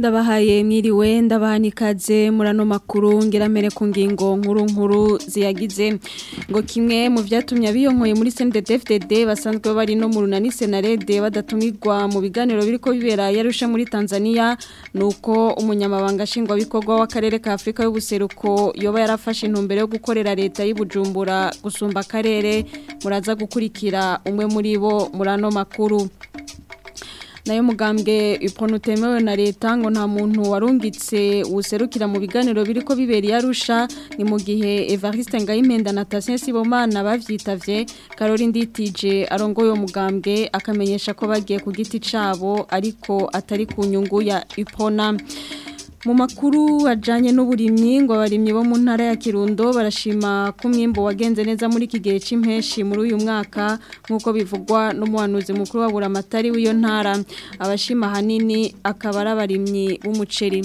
ndabahaye mwiriwe ndabaha n'ikaze makuru ngeramere ku ngingo nkuru nkuru ziyagize ngo kimwe mu byatumye abiyonkoye muri CNDD-FDD basanzwe bari no mu runani senarede badatumirwa mu biganiro biriko bibera yarusha muri Tanzania nuko umunyamabanga shingwa bikorwa w'akarere ka Afrika y'ubuseruko yoba yarafashe intumbero yo gukorera leta y'Ibujumbura gusumba akarere muraza gukurikira umwe muri bo murano makuru nayo mugambwe ipfona utemewe na leta ngo nta muntu warungitse userukira mu biganiro biriko ko yarusha ni mu gihe evariste ngayimpenda na Tasien Sibomana bavyitabye Karori Nditije arongoye mugambwe akamenyesha ko bagiye ku giti cabo ariko atari ku nyungu ya ipona mu makuru ajyanye n'uburimyi ngo abarimyi bo mu ntara ya kirundo barashima ko umwimbo wagenze neza muri iki gihe cy'impeshi muri uyu mwaka nk'uko bivugwa n'umuhanuzi mukuru wa buramatari w'iyo ntara abashima ahanini akaba ari abarimyi b'umuceri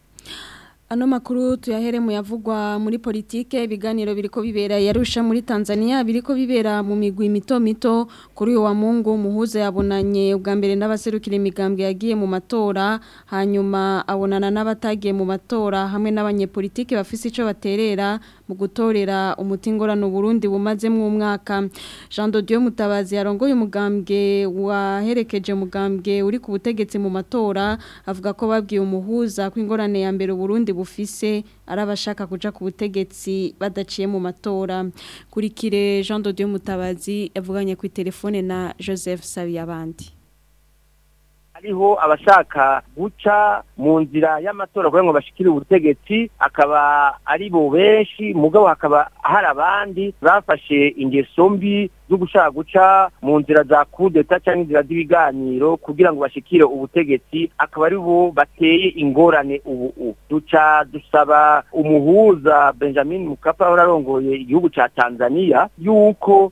Ano makuru tuyahere mu yavugwa muri politike ibiganiro biriko bibera yarusha muri Tanzania biriko bibera mu migwi mito mito kuri wa Mungu muhuza yabonanye ubwa mbere n'abaserukire imigambwe yagiye mu matora hanyuma abonana n'abatagiye mu matora hamwe n'abanyepolitike bafise ico baterera mu gutorera umutingorano Burundi bumaze mu mwaka Jean de Dieu Mutabazi yarongoye umugambwe waherekeje umugambwe uri ku butegetsi mu matora avuga ko babwiye umuhuza kw'ingorane ya mbere Burundi bufise arabashaka abashaka kuja ku butegetsi badaciye mu matora kurikire Jean Dieu Mutabazi yavuganye ku telefone na Joseph Sabiyabandi hariho abashaka guca mu nzira y'amatora kugira ngo bashikire ubutegetsi akaba ari bo benshi mugabo hakaba hari abandi bafashe ingeso mbi zo gushaka guca mu nzira za kudeta cyangwa inzira z'ibiganiro kugira ngo bashikire ubutegetsi akaba ari bo bateye ingorane ubu duca dusaba umuhuza benjamin mukapa wari arongoye igihugu cya tanzania yuko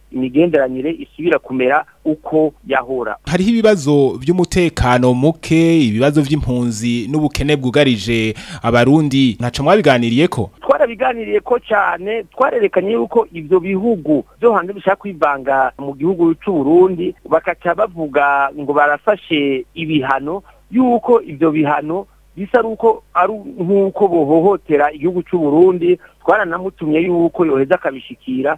imigenderanire isubira kumera uko yahora hariho ibibazo by'umutekano muke ibibazo by'impunzi n'ubukene bwugarije abarundi ntacu mwabiganiriye ko twarabiganiriye ko cyane twarerekanye yuko ibyo bihugu byo hanze bishaka kwivanga mu gihugu cy'u Burundi bakaca bavuga ngo barafashe ibihano yuko ibyo bihano bisa nuko ari nk'uko bohohotera igihugu cy'u Burundi twaranamutumye yuko yoheza akabishikira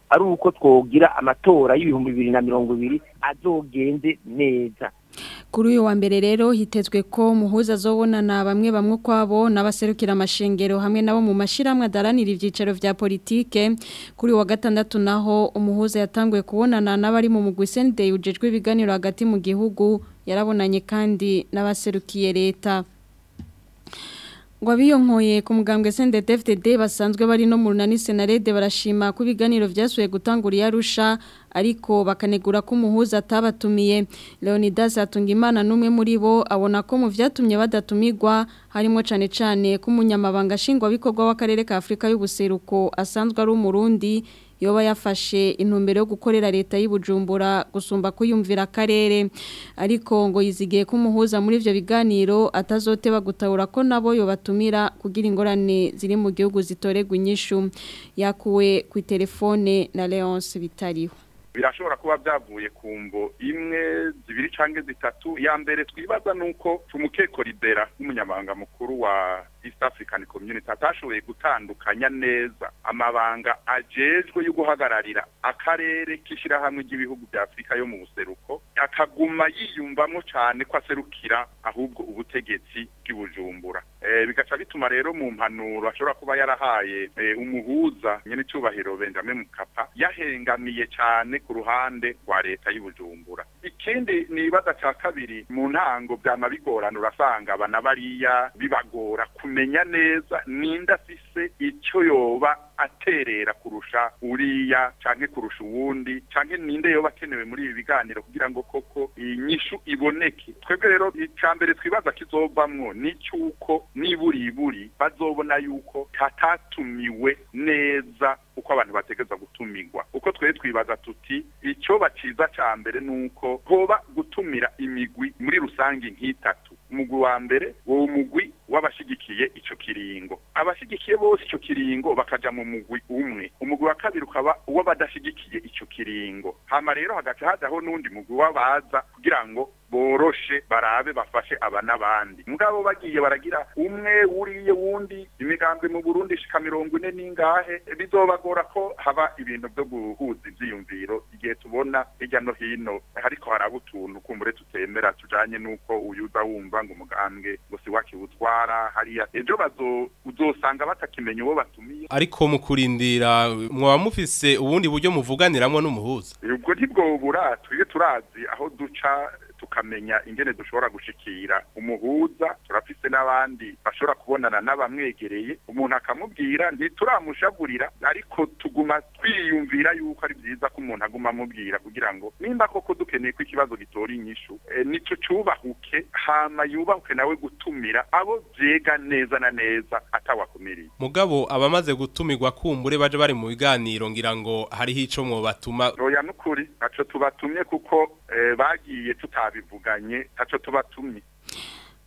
ari uko twogira amatora y'ibihumbi bibiri na mirongo ibiri azogende neza kuri uyu wa mbere rero hitezwe ko muhuza azobonana bamwe bamwe kwabo n'abaserukira amashengero hamwe nabo mu mashiramwe adaranira ibyicaro vya politike kuri wa gatandatu naho umuhuza yatanguye kubonana n'abari mu mugwi Sunday ujejwe ibiganiro hagati mu gihugu yarabonanye kandi n'abaserukiye leta ngo abiyonkoye ku mugambwe sndd basanzwe bari no mu runani senarede barashima ko ibiganiro byasuye gutangura Arusha ariko bakanegura ko umuhuza atabatumiye Leonidas imana numwe muri bo abona ko mu vyatumye badatumigwa harimo cane cane ko umunyamabanga shingwa bikorwa w'akarere ka Afrika y'ubuseruko asanzwe ari umurundi yoba yafashe intumbero yo gukorera leta y'Ibujumbura gusumba kuyumvira akarere ariko ngo yizigiye kumuhuza muri ibyo biganiro atazote gutahura ko nabo yobatumira kugira ingorane ziri mu gihugu zitoregwa inyishu yakuwe ku telefone na Leonce Bitariho birashobora kuba byavuye ku mbo imwe zibiri cyangwa zitatu ya mbere twibaza ni uko tumukekoridera nk'umunyamabanga mukuru wa east african community atashoboye gutandukanya neza amabanga ajejwe yo guhagararira akarere k'ishyirahamwe ry'ibihugu bya afurika yo mu buseruko akaguma yiyumvamo cyane ko aserukira ahubwo ubutegetsi bw’ibujumbura. Eh, bigaca bituma rero mu mpanuro ashobora kuba yarahaye eh, umuhuza nyine icyubahiro benjamin mukapa yahengamiye cyane ku ruhande rwa leta y'ubujumbura ikindi ni ibaza cya kabiri mu ntango byama bigorana urasanga abana bariya bibagora kumenya neza ninde afise icyo yoba aterera kurusha uriya canke kurusha uwundi canke ninde yoba akenewe muri ibi biganiro kugira ngo koko iyi nyishu iboneke twebwe rero icya mbere twibaza kizovamwo ni cy'uko n'iburiburi bazobona yuko hatatumiwe neza uko abantu bategereza gutumirwa uko twari twibaza tuti icyo baciza cya mbere ni uko hoba gutumira imigwi muri rusange nk'itatu umugwi wa mbere uwo mugwi w'abashyigikiye icyo kiringo abashyigikiye bose icyo kiringo bakajya mu mugwi umwe umugwi wa kabiri ukaba uw'abadashyigikiye icyo kiringo hama rero hagati hazaho n'undi mugwi w'abaza kugira ngo boroshe barabe bafashe aba n'abandi mugabo bagiye baragira umwe wuriye wundi imigambi mu Burundi shika mirongo ine n'ingahe bizobagora ko haba ibintu byo guhuza ibyiyumviro igihe tubona hirya no hino ariko haraba utuntu kumbure tutemera tujanye n'uko uyuza wumva ngo umugambwe ngo si wakiwutwara ntara hariya ejo uzosanga batakimenya uwo batumiye ariko mu kurindira mwaba mufise ubundi buryo muvuganiramo n'umuhuza ubwo ntibwo burato iyo turazi aho duca tukamenya ingene dushobora gushikira umuhuza turafise n'abandi bashobora kubonana n'abamwegereye umuntu akamubwira ntituramushagurira ariko tuguma twiyumvira yuko ari byiza ko umuntu aguma amubwira kugira ngo nimba koko dukeneye ko ikibazo gitora inyishu eh, nicyo cyubahuke hama yubahuke nawe gutumira abo byega neza na neza atawakumiriye mugabo abamaze gutumirwa kumbure baje bari mu biganiro ngira ngo hariho ico mwobatuma roya nukuri naco tubatumye kuko Eh, bagiye tutabivuganye ntacyo tubatumye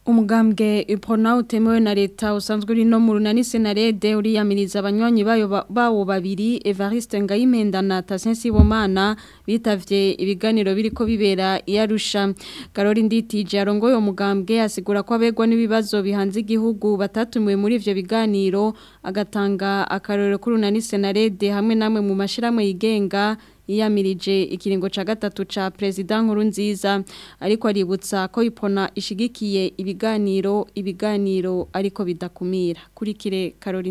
umugambwe ipona utemewe na leta usanzwe uri no mu runani senarede uriyamiriza abanywanyi bawo babiri evariste ngayimenda na tasien sibomana bitavye ibiganiro biriko bibera iyarusha karori nditije arongo uwo mugambwe asigura ko abegwa n'ibibazo bihanze igihugu batatumiwe muri ivyo biganiro agatanga akarorero k'urunani senarede hamwe namwe mu mashirahamwe yigenga yiyamirije ikiringo cya gatatu cya perezida nkuru nziza ariko aributsa ko ipona ishigikiye ibiganiro ibiganiro ariko bidakumira kuri kire karori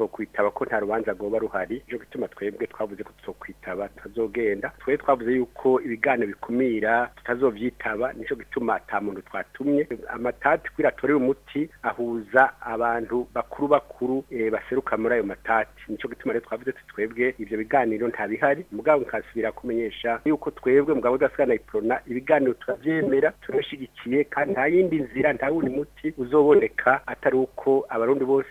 kwitaba ko nta rubanza rwoba ruhari cyo bituma twebwe twavuze ko tuzokwitaba tutazogenda twe twavuze yuko ibiganiro bikumira tutazobyitaba nico gituma ata muntu twatumye amatati kwiratorera umuti ahuza abantu bakuru bakuru e, baseruka muri ayo matati nico gituma rero twavuze twebwe ibyo biganiro ntabihari bihari mugabo nkasubira kumenyesha yuko twebwe mugabo udasigana iprona ibiganiro turavyemera turashigikira bashyigikiye kandi nta yindi nzira nta wundi muti uzoboneka atari uko abarundi bose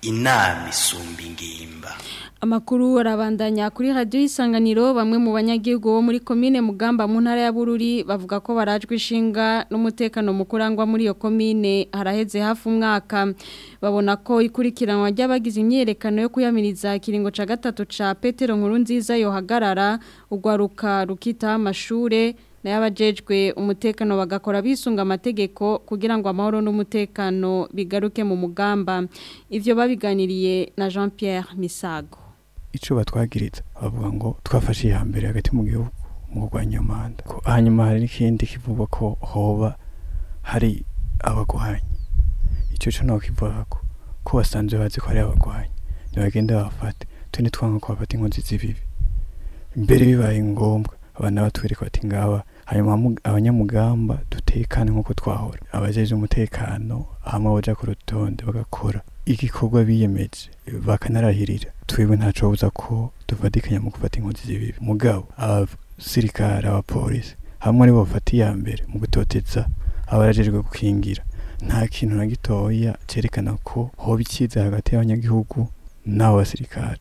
inama isumba ingimba Amakuru arabandanya kuri radio isanganiro bamwe mu banyagihugu bo muri commune Mugamba mu ntara ya Bururi bavuga ko barajwe ishinga n'umutekano mukurangwa muri iyo commune haraheze hafi umwaka babona ko ikurikiranwa ry'abagize imyerekano yo kuyamiriza kiringo ca gatatu ca Petero nkuru nziza yo hagarara ugwaruka rukita amashure n'abajejwe umutekano bagakora bisunga amategeko kugira ngo amahoro n'umutekano bigaruke mu mugamba ivyo babiganiriye na Jean Pierre Misago icyo batwagiritse bavuga ngo twafashe iya mbere hagati mu gihugu mu kurwanya manda hanyuma hari n'ikindi kivugwa ko hoba hari abagwanyi icyo cyo ntabwo ko ko basanzwe bazi ko ari abagwanyi ntibagende babafate turi twanga ko bafata inkunzi z'ibibi mbere bibaye ngombwa abantu batwereka bati ngaba hanyuma abanyamugamba dutekane nk'uko twahora abajeje umutekano hamwe baja ku rutonde bagakora igikorwa biyemeje bakanarahirira twebwe ntacobuza ko dufatikanya mu gufata inkozi z'ibibi mugabo abasirikare abapolisi hamwe ari bo bafata iya mbere mu gutoteza abarajejwe gukingira nta kintu na gitoya cyerekana ko hoba icyiza hagati y'abanyagihugu n'abo basirikare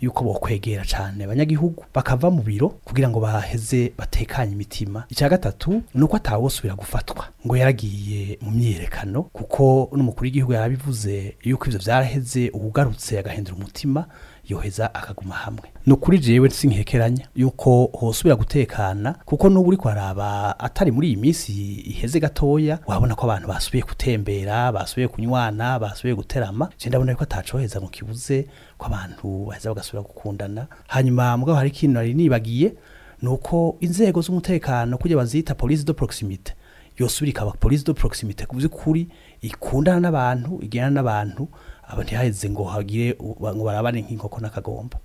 yuko bokwegera cyane abanyagihugu bakava mu biro kugira ngo baheze batekanye imitima icya gatatu ni uko atawosubira gufatwa ngo yaragiye mu myerekano kuko n'umukuru w'igihugu yarabivuze yuko ibyo byaraheze uwugarutse agahindura umutima yoheza akaguma hamwe ni ukuri jewe sinkekeranya yuko hosubira gutekana kuko n'ubu uriko araba atari muri iyi minsi iheze gatoya wabona ko abantu basubiye gutembera basubiye kunywana basubiye guterama je ndabona ko atacoheza mu kibuze ko abantu baheza bagasubira gukundana hanyuma mugabo hari ikintu nari nibagiye nuko inzego z'umutekano kujya bazita police de proximité yosubira ikaba do de proximité ukuri, ikundana n'abantu igirana n'abantu aba ntihaheze ngo hagire ngo barabane nk'inkoko n'akagomba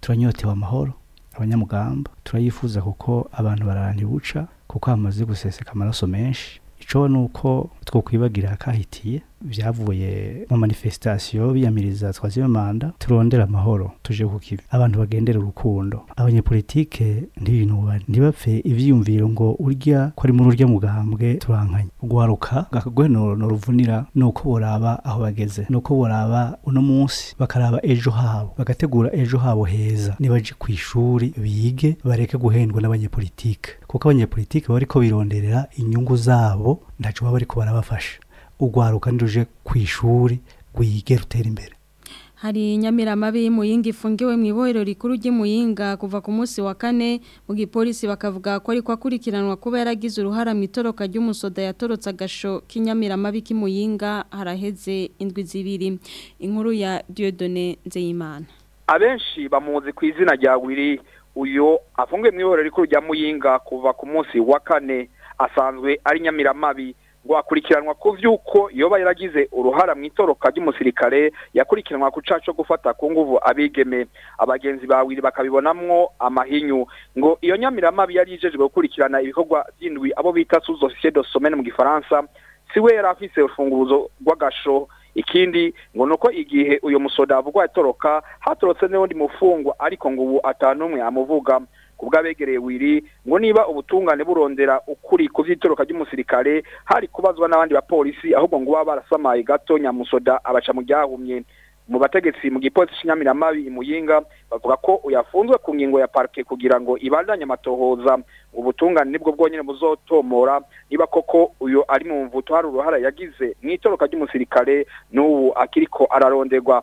turanyotewe amahoro abanyamugamba turayifuza kuko abantu bararanye ubuca kuko hamaze guseseka amaraso menshi icyo ni uko two kwibagira kahitiye byavuye mu manifestation biyamiriza troisième manda turondera amahoro tuje ku kibi abantu bagendera urukundo abanyepolitike ntibinubane ntibapfe ivyiyumviro ngo urya ko ari muri urya mugambwe turankanye guharuka gakagwe ni uko boraba aho bageze ni uko buraba uno munsi bakaraba ejo habo bagategura ejo habo heza nibaje ku ishuri bige bareke guhendwa n'abanyepolitike kuko abanyepolitike bariko bironderera inyungu zabo ntaco baba bariko barabafasha ugwaruka njuje ku ishuri rwige rutera imbere hari nyamiramabi y'imuyinga ifungiwe mu ibohero rikuru ry'imuyinga kuva ku munsi wa kane mu gipolisi bakavuga ko ariko akurikiranwa kuba yaragize uruhara mu itoroka ry'umusoda yatorotse agasho k'inyamiramabi k'imuyinga haraheze indwi zibiri inkuru ya Dieudonné Nzeyimana abenshi bamuzi ku izina rya wiri uyu afungiwe mu ibohero rikuru rya muyinga kuva ku munsi wa kane asanzwe ari nyamiramabi wakurikiranwa ku by'uko yoba yaragize uruhara mu itoroka ry'umusirikare yakurikiranwa ku cyaha cyo gufata ku nguvu abigeme abagenzi bawiri bakabibonamwo amahinyu ngo iyo nyamiramabi yari yijejwe gukurikirana ibikorwa by'indwi abo bita suzo siedo mu gifaransa siwe yari afise urufunguzo rw'agasho ikindi ngo nuko igihe uyu musoda avugwa yatoroka hatorotse n'undi mufungwa ariko ngo ubu atanumwe amuvuga ku wiri ngo niba ubutungane burondera ukuri ku by'itoroka ry'umusirikare hari kubazwa n'abandi bapolisi ahubwo ngo baba barasamaye gato nyamusoda abaca mu byahumye mu bategetsi mu gipolisi cy'inyamiramabi imuyinga bavuga ko uyafunzwe ku ngingo ya parike kugira ngo ibandanye amatohoza ubutungane nibwo bwonyine buzotomora niba koko uyu ari mu mvuto hari uruhare yagize mu itoroka ry'umusirikare n'ubu akiriko araronderwa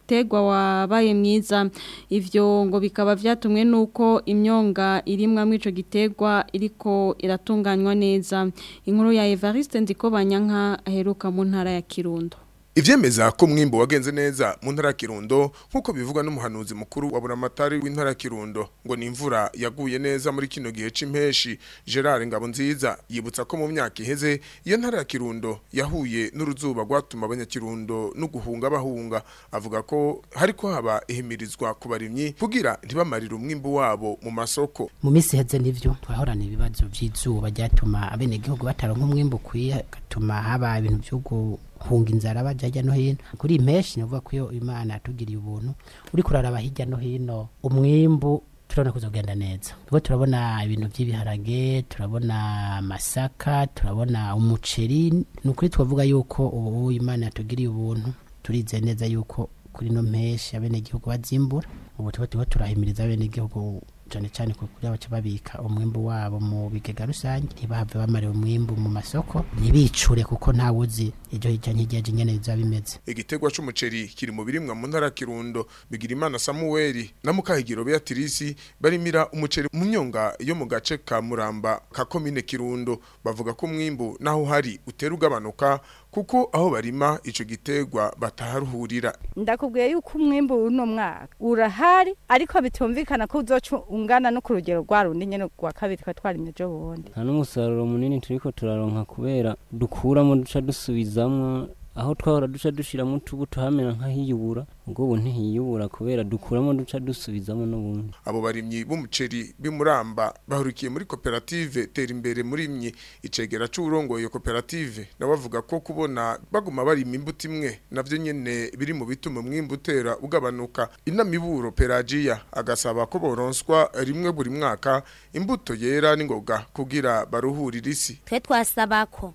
mutegwa wabaye mwiza ivyo ngo bikaba vyatumwe nuko imyonga irimwa mwico gitegwa iriko iratunganywa neza inkuru ya Evariste ndiko banyanka aheruka mu ntara ya Kirundo ibyemeza ko umwimbo wagenze neza mu ntara Kirundo nk'uko bivuga n'umuhanuzi mukuru wa buramatari w'intara Kirundo ngo ni imvura yaguye neza muri kino gihe c'impeshi Gerard nziza yibutsa ko mu myaka iheze iyo ntara ya Kirundo yahuye n'uruzuba rwatuma abanyakirundo no guhunga bahunga avuga ko hariko haba ihimirizwa ku barimyi kugira ntibamarire umwimbo wabo mu masoko mu minsi heze nivyo turahorana ibibazo by'izuba ryatuma abenegihugu gihugu bataronka umwimbo kwiye gatuma haba ibintu byo hunga inzara bajya hirya no hino kuri iyi mpeshyi nivuga ko iyo imana yatugiriye ubuntu uri kuraraba hirya no hino umwimbu turabona kuza kugenda neza ubwo turabona ibintu by'ibiharage turabona amasaka turabona umuceri ni ukuri twavuga yuko ubu imana yatugiriye ubuntu turize neza yuko kuri ino mpeshyi abenegihugu bazimbura ubu tuba turahimiriza abenegihugu cyane cyane ku buryo abaca babika umwimbu wabo mu bigega rusange ntibahave bamara umwimbu mu masoko ntibicure kuko ntawe uzi ibyo hirya n'igihe nyine biba bimeze igitegwa cy'umuceri kiri mu birimwa mu ntara kirundo bigirimana samuweli na mukahigiro beatrice barimira umuceri mu myonga yo mu gace ka muramba ka komine kirundo bavuga ko umwimbu naho hari utera ugabanuka kuko aho barima ico gitegwa bataharuhurira ndakubwiye yuko umwimbu uno mwaka urahari ariko bitumvikana ko uzocu ungana no ku rugero rwa rundi nyene rwa kabiri twa twarimye jo bundi nta n'umusaruro munini turiko turaronka kubera dukuramo duca dusubizamwo aho twahora duca dushyiramo utubuto hamera nk'ahiyubura ubwo ubu ntihiyubura kubera dukuramo duca dusubizamo n'ubundi abo barimyi b'umuceri b'imuramba bahurikiye muri koperative tera imbere muri mye icegera cy'urongoye koperative nabo bavuga ko kubona baguma barima imbuto imwe nabyo nyene biri mu bituma umwimbu utera ugabanuka inamiburo pelagiya agasaba ko boronswa rimwe buri mwaka imbuto yera n'ingoga kugira baruhurire isi twe twasaba ko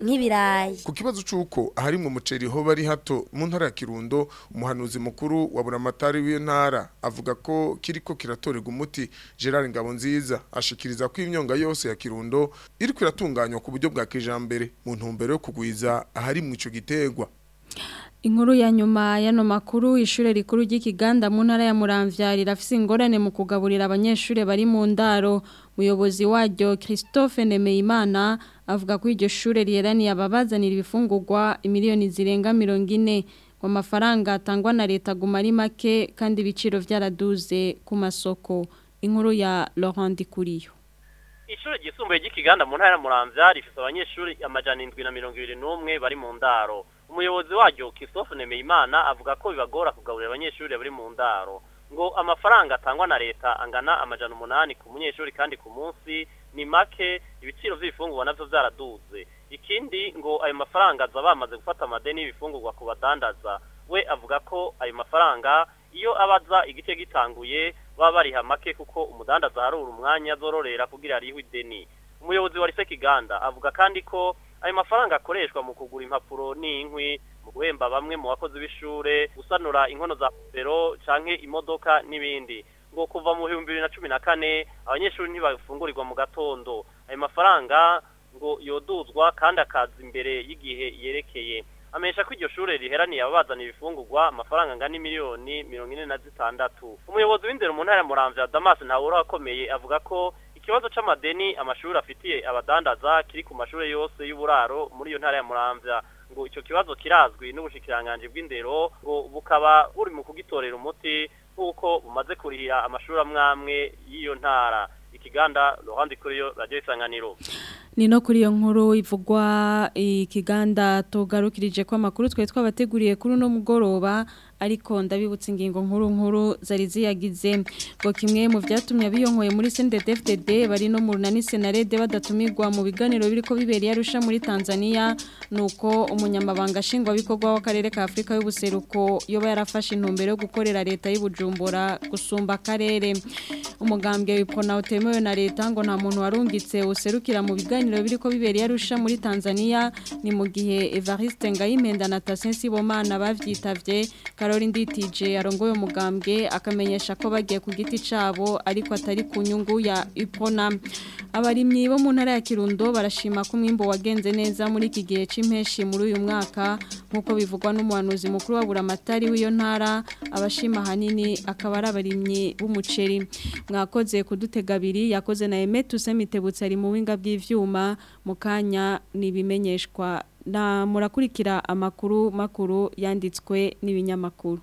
nk'ibirayi ku kibazo cy'uko ahari mu muceri ho bari hato mu ntara ya kirundo umuhanuzi mukuru wa buramatari w'intara avuga ko kiri ko kiratorerwa umuti gerard ngabonziza ashikiriza ko imyonga yose ya kirundo iri kwiratunganywa ku buryo bwa kijambere mu ntumbero yo kugwiza ahari mu icyo gitegwa Inkuru ya nyuma y'ano makuru ishuri rikuru ry'ikiganda mu ntara ya Muramvya rirafise ingorane mu kugaburira abanyeshuri bari mu ndaro muyobozi waryo Christophe Nemeyimana avuga ko iryo shuri riheraniye ababazanira ibifungurwa miliyoni zirenga mirongo ine ngo amafaranga atangwa na leta aguma ari make kandi ibiciro byaraduze ku masoko inkuru ya laurent kuriyo ishuri ryisumbuye ry'ikiganda mu ntara ya muramvya rifite abanyeshuri amajana indwi na mirongo ibiri n'umwe bari mu ndaro umuyobozi waryo christophe nemeyimana avuga ko bibagora kugaburira abanyeshuri bari mu ndaro ngo amafaranga atangwa na leta angana amajyana umunani ku munyeshuri kandi ku munsi ni make ibiciro by'ibifungurwa nabyo byaraduze ikindi ngo ayo mafaranga aza bamaze gufata amadeni y’ibifungugwa ku badandaza we avuga ko ayo mafaranga iyo abaza igice gitanguye baba bariha make kuko umudandaza harura umwanya azororera kugira ariho ideni umuyobozi wa Risekiganda avuga kandi ko ayo mafaranga akoreshwa mu kugura impapuro n'inkwi mu guhemba bamwe mu bakozi b'ishure gusanura inkono za pero canke imodoka n'ibindi ngo kuva mu bihumbi bibiri na cumi na kane abanyeshuri ntibafungurirwa mu gatondo ayo mafaranga ngo yoduzwa kandi akaza imbere y'igihe yerekeye amenyesha ko iryo shuri riheraniye ababazana ibifungurwa amafaranga angana miliyoni mirongo ine na zitandatu umuyobozi w'indero mu ntara ya muramvya damas ntawura akomeye avuga ko ikibazo cy’amadeni amashuri afitiye abadandaza kiri ku mashuri yose y'uburaro muri iyo ntara ya muramvya ngo icyo kibazo kirazwi n'ubushikiranganje bw'indero ngo bukaba buri mu kugitorera umuti kuko umaze kurihira amashuri amwe y'iyo ntara ikiganda ruhande kuri yo radio isanganiro ni no kuri iyo nkuru ivugwa ikiganda tugarukirije kwa makuru twe twabateguriye kuri no mugoroba ariko ndabibutsa ingingo nkuru nkuru zari ziyagize ngo kimwe mu byatumye abiyonkoye muri CNDD-FDD bari no mu runani Senarede badatumirwa mu biganiro biriko bibereye arusha muri Tanzania nuko umunyamabanga shingwa w'akarere ka Afrika y'ubuseruko yoba yarafashe intumbero yo gukorera leta y'ubujumbura gusumba akarere umugambwe wipona utemewe na leta ngo nta muntu warungitse userukira mu biganiro biriko bibereye arusha muri Tanzania ni mu gihe Evariste Ngayimenda na Tasensi Bomana bavyitavye Caroline Nditije arongoye umugambwe akamenyesha ko bagiye ku giti cabo ariko atari ku nyungu ya Ipona abarimyi bo mu ntara ya Kirundo barashima ko umwimbo wagenze neza muri iki gihe c'impeshi muri uyu mwaka nkuko bivugwa n'umuhanuzi mukuru wa Buramatari w'iyo ntara abashima hanini akaba ari abarimyi b'umuceri mwakoze kudutega abiri yakoze na Emetus Mitebutse ari mu winga bw'ivyuma mukanya nibimenyeshwa na murakurikira amakuru makuru yanditswe n'ibinyamakuru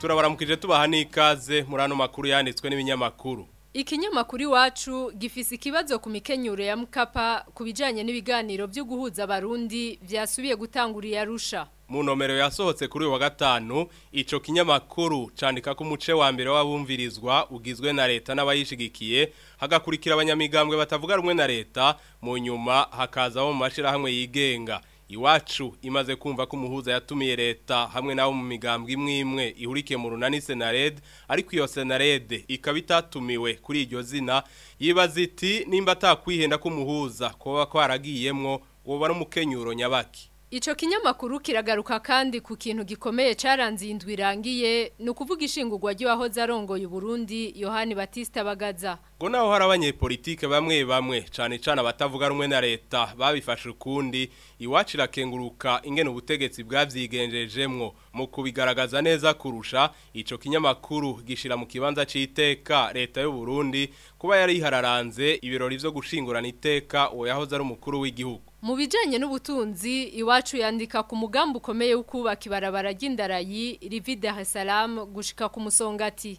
turabaramukije tubaha n'ikaze muri ano makuru yanditswe n'ibinyamakuru ikinyamakuru iwacu gifisi ikibazo ku mikenyure ya mukapa ku bijyanye n'ibiganiro byo guhuza abarundi byasubiye gutangurira arusha mu nomero yasohotse kuri uyu wa gatanu icyo kinyamakuru candika ko umuce wa mbere w'abumvirizwa ugizwe na leta n'abayishigikiye hagakurikira abanyamigambwe batavuga rumwe na leta mu nyuma hakazaho mu mashyirahamwe yigenga iwacu imaze kumva ko umuhuza yatumiye leta hamwe nawo mu migambwe imwe imwe ihurikiye mu runani senarede ariko iyo senarede ikaba itatumiwe kuri iryo zina yibaza iti nimba atakwihenda ko umuhuza kuba kwaragiyemwo woba n'umukenyuro nyabaki Ico kinyamakuru kiragaruka kandi ku kintu gikomeye caranze indwi irangiye ni ukuvuga ishingurwa ry'uwahoze arongoye Burundi Yohani Batista Bagaza. Ngo naho hari abanyepolitike bamwe bamwe cane cane abatavuga rumwe na leta babifashe ukundi iwacu irakenguruka ingene ubutegetsi bwavyigenjejemwo mu kubigaragaza neza kurusha ico kinyamakuru gishira mu kibanza c'iteka leta y'u Burundi kuba yari ihararanze ibirori vyo gushingurana iteka uwo yahoze ari umukuru w'igihugu. mu bijyanye n'ubutunzi iwacu yandika ku mugambi ukomeye ukubaka kubaka ibarabara ry'indarayi rivide hasaramu gushyika ku musongati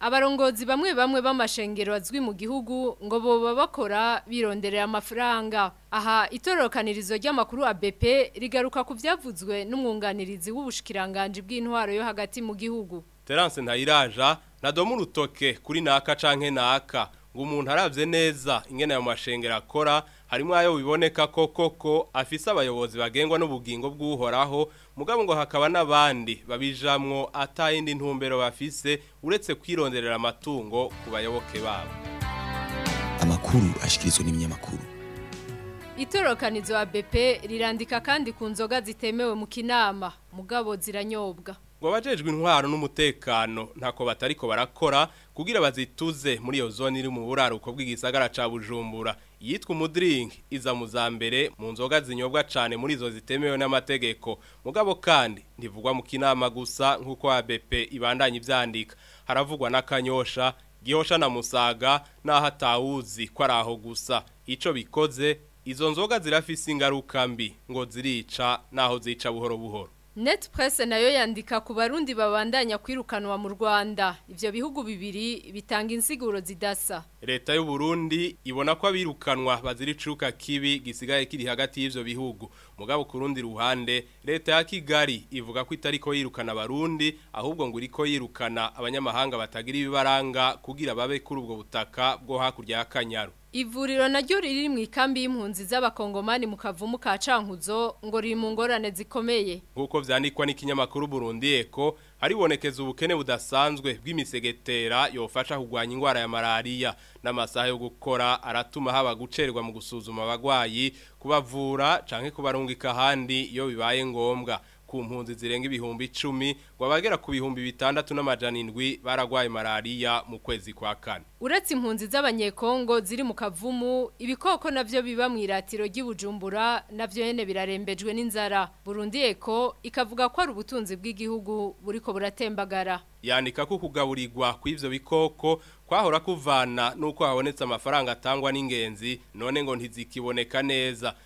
abarongozi bamwe bamwe b'amashengero azwi mu gihugu ngo boba bakora bironderera amafaranga aha itorokanirizo ry'amakuru ABP rigaruka ku byavuzwe n'umwunganirizi w'ubushikiranganje bw'intwaro yo hagati mu gihugu Terence Ntayiraja nadomu rutoke kuri naka canke naka ngo umuntu aravye neza ingene ayo mashengero akora harimo ayo biboneka ko koko afise abayobozi bagengwa n'ubugingo bw'uhoraho mugabo ngo hakaba n'abandi babijamwo atayindi ntumbero bafise uretse kwironderera amatungo ku bayoboke babo amakuru ashyikirizwa n'ibinyamakuru itorokanizo wa bepe rirandika kandi ku nzoga zitemewe mu kinama mugabo ziranyobwa ngo abajejwe intwaro n'umutekano ntako batariko barakora kugira bazituze muri iyo zone iri mu buraruko bw'igisagara ca Bujumbura yitwa umudiringi iza muzambere mu nzoga zinyobwa cyane muri izo zitemewe n'amategeko mugabo kandi ntivugwa mu kinama gusa nk'uko ABP ibandanya ibyandika haravugwa n'akanyosha gihosha na musaga n'aho atawuzi ko ari aho gusa icyo bikoze izo nzoga zirafise ingaruka mbi ngo zirica naho zica buhoro buhoro net Press nayo yandika ku barundi babandanya kwirukanwa mu rwanda ibyo bihugu bibiri bitanga insiguro zidasa leta y'u Burundi ibona ko abirukanwa bazira icuka kibi gisigaye kiri hagati y'ivyo bihugu mugabo kurundi ruhande leta ya Kigali ivuga ko itariko yirukana abarundi ahubwo ngo iriko yirukana abanyamahanga batagira ibibaranga kugira babe kuri ubwo butaka bwo hakurya ya Kanyaru Ivuriro naryo riri mu ikambi y'impunzi z'abakongomani mu kavumu ka Cankuzo ngo riri mu ngorane zikomeye nkuko vyanikwa n'ikinyamakuru Burundi Eko haribonekeza ubukene budasanzwe bw'imisegetera yofasha kugwanya indwara ya malariya n'amasaha yo gukora aratuma haba gucerwa mu gusuzuma abagwayi kubavura canke kubarungika handi yo bibaye ngombwa ku mpunzi zirenga ibihumbi icumi ngo abagera ku bihumbi bitandatu n'amajana baragwaye malariya mu kwezi kwa kane uretse impunzi z'abanyekongo ziri mu kavumu ibikoko navyo biba mu iratiro ry'ibujumbura navyo yene birarembejwe n'inzara burundi eko ikavuga ko ari ubutunzi bw'igihugu ko buratembagara yanika ko kugaburirwa kw'ivyo bikoko kwahora kuvana n'uko habonetse amafaranga atangwa n'ingenzi none ngo ntizikiboneka neza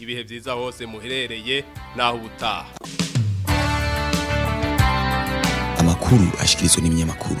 ibihe byiza hose muherereye naho ubutaha makuru ashikirizwe n'iminyamakuru